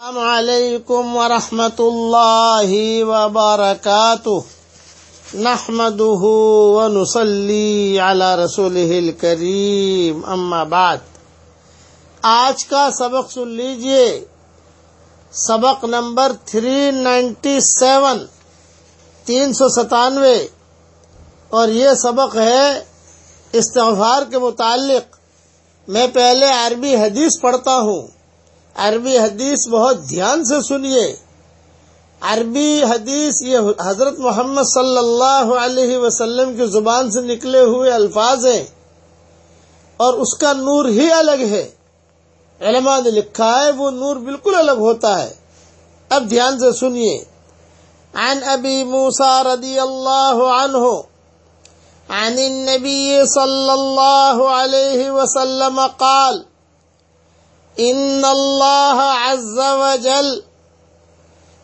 السلام علیکم ورحمۃ اللہ وبرکاتہ نحمده ونصلي على رسوله الكريم. اما بعد، آج کا سبق سن لیجیے. سبق نمبر 397 تین سو ستانوے. اور یہ سبق ہے استغفار کے متعلق. میں پہلے عربی حدیث پڑھتا ہوں. عربی حدیث بہت دھیان سے سنیے۔ عربی حدیث یہ حضرت محمد صلی اللہ علیہ وسلم کی زبان سے نکلے ہوئے الفاظ ہیں اور اس کا نور ہی الگ ہے۔ علماء نے لکھا ہے، وہ نور بالکل الگ ہوتا ہے۔ اب دھیان سے سنیے۔ عن ابی موسا رضی اللہ عنہ، عن النبي صلى الله عليه وسلم قال ان الله عز وجل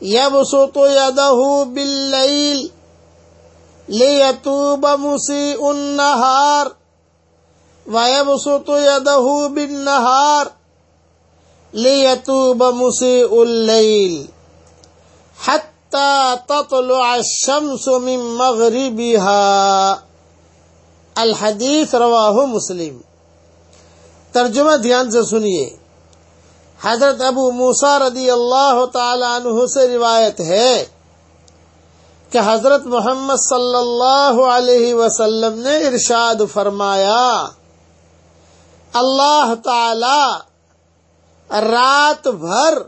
يبسط يده بالليل ليتوب مسيء النهار ويبسط يده بالنهار ليتوب مسيء الليل حتى تطلع الشمس من مغربها الحدیث رواہ مسلم ترجمہ دھیان سے سنیے۔ حضرت ابو موسا رضی اللہ تعالی عنہ سے روایت ہے کہ حضرت محمد صلی اللہ علیہ وسلم نے ارشاد فرمایا، اللہ تعالی رات بھر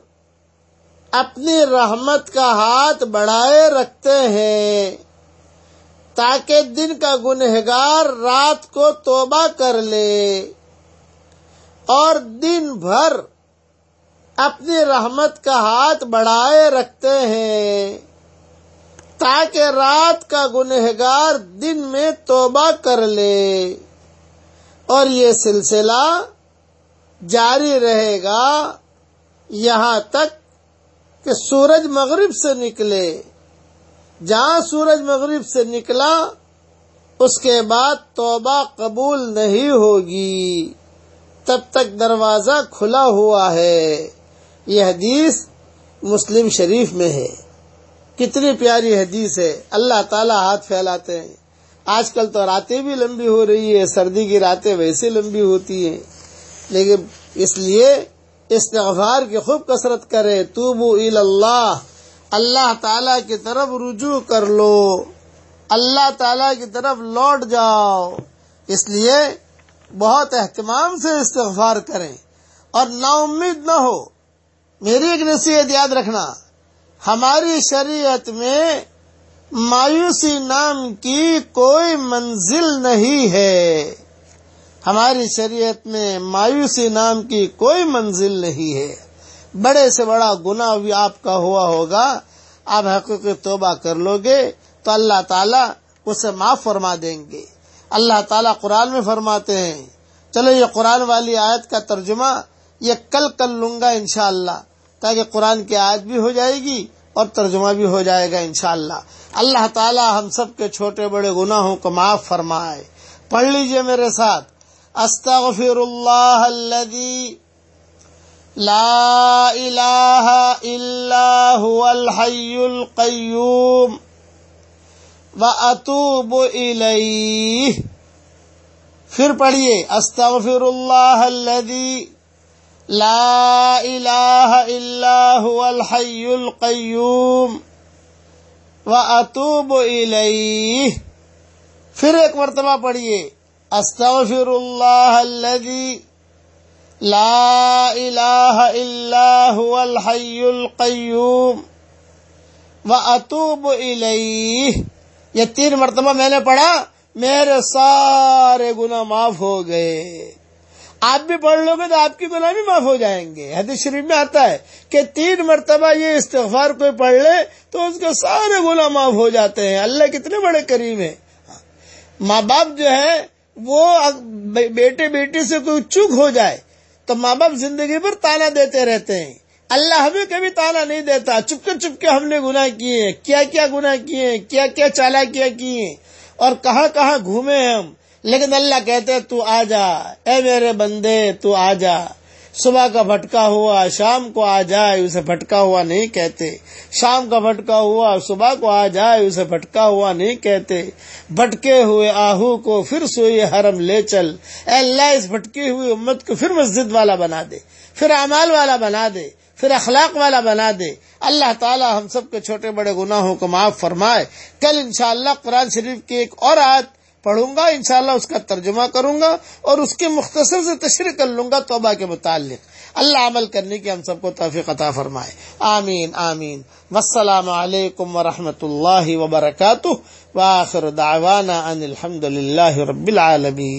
اپنی رحمت کا ہاتھ بڑھائے رکھتے ہیں تاکہ دن کا گنہگار رات کو توبہ کر لے اور دن بھر اپنی رحمت کا ہاتھ بڑھائے رکھتے ہیں تاکہ رات کا گنہگار دن میں توبہ کر لے اور یہ سلسلہ جاری رہے گا یہاں تک کہ سورج مغرب سے نکلے۔ جہاں سورج مغرب سے نکلا، اس کے بعد توبہ قبول نہیں ہوگی۔ تب تک دروازہ کھلا ہوا ہے۔ یہ حدیث مسلم شریف میں ہے۔ کتنی پیاری حدیث ہے۔ اللہ تعالی ہاتھ پھیلاتے ہیں۔ آج کل تو راتیں بھی لمبی ہو رہی ہے سردی کی راتیں ویسے لمبی ہوتی ہیں۔ لیکن اس لیے استغفار کی خوب کثرت کرے توبو اللہ اللہ تعالی کی طرف رجوع کر لو۔ اللہ تعالی کی طرف لوٹ جاؤ۔ اس لیے بہت اہتمام سے استغفار کریں۔ اور نا امید نہ ہو۔ میری ایک نصیحت یاد رکھنا۔ ہماری شریعت میں مایوسی نام کی کوئی منزل نہیں ہے۔ ہماری شریعت میں مایوسی نام کی کوئی منزل نہیں ہے۔ بڑے سے بڑا گناہ بھی آپ کا ہوا ہوگا۔ آپ حقیقی توبہ کر لو گے تو اللہ تعالیٰ اسے معاف فرما دیں گے۔ اللہ تعالیٰ قرآن میں فرماتے ہیں۔ چلو یہ قرآن والی آیت کا ترجمہ یہ کل کل لوں گا انشاءاللہ، تاکہ قرآن کی آیت بھی ہو جائے گی اور ترجمہ بھی ہو جائے گا انشاءاللہ۔ اللہ تعالیٰ ہم سب کے چھوٹے بڑے گناہوں کو معاف فرمائے۔ پڑھ لیجیے میرے ساتھ۔ استغفر اللہ الذي لا الہ الا هو الحی القیوم واتوب الیہ۔ پھر پڑھیے۔ استغفر اللہ الذي لا الہ الا هو الحی القیوم واتوب الیہ پھر ایک مرتبہ پڑھیے. استغفر اللہ الذي لا الہ الا هو الحی القیوم واتوب الیہ یہ تین مرتبہ میں نے پڑھا. میرے سارے گناہ معاف ہو گئے. آپ بھی پڑھ لو گے تو آپ کی گناہ بھی معاف ہو جائیں گے۔ حدیث شریف میں آتا ہے کہ تین مرتبہ یہ استغفار کوئی پڑھ لے تو اس کے سارے گناہ معاف ہو جاتے ہیں۔ اللہ کتنے بڑے کریم ہیں۔ ماں باپ جو ہے، وہ بیٹے بیٹی سے کوئی چوک ہو جائے تو ماں باپ زندگی پر تانا دیتے رہتے ہیں۔ اللہ ہمیں کبھی تانا نہیں دیتا۔ چپکے چپکے ہم نے گناہ کیے ہیں۔ کیا کیا گناہ کیے ہیں؟ کیا کیا چالا کیا کیے ہیں؟ اور کہاں کہاں گھومے ہم؟ لیکن اللہ کہتے تو آ جا، اے میرے بندے، تو آ جا۔ صبح کا بھٹکا ہوا، شام کو آ جائے اسے بھٹکا ہوا نہیں کہتے۔ شام کا بھٹکا ہوا، صبح کو آ جائے اسے بھٹکا ہوا نہیں کہتے۔ بھٹکے ہوئے آہو کو پھر سوئی حرم لے چل۔ اے اللہ، اس بھٹکی ہوئی امت کو پھر مسجد والا بنا دے، پھر اعمال والا بنا دے، پھر اخلاق والا بنا دے۔ اللہ تعالی ہم سب کے چھوٹے بڑے گناہوں کو معاف فرمائے۔ کل انشاءاللہ قرآن شریف کی ایک اور آیت پڑھوں گا، انشاءاللہ اس کا ترجمہ کروں گا اور اس کے مختصر سے تشریح کر لوں گا توبہ کے متعلق۔ اللہ عمل کرنے کی ہم سب کو توفیق عطا فرمائے۔ آمین آمین۔ والسلام علیکم ورحمۃ اللہ وبرکاتہ۔ واخر دعوانا ان الحمد للہ رب العالمین۔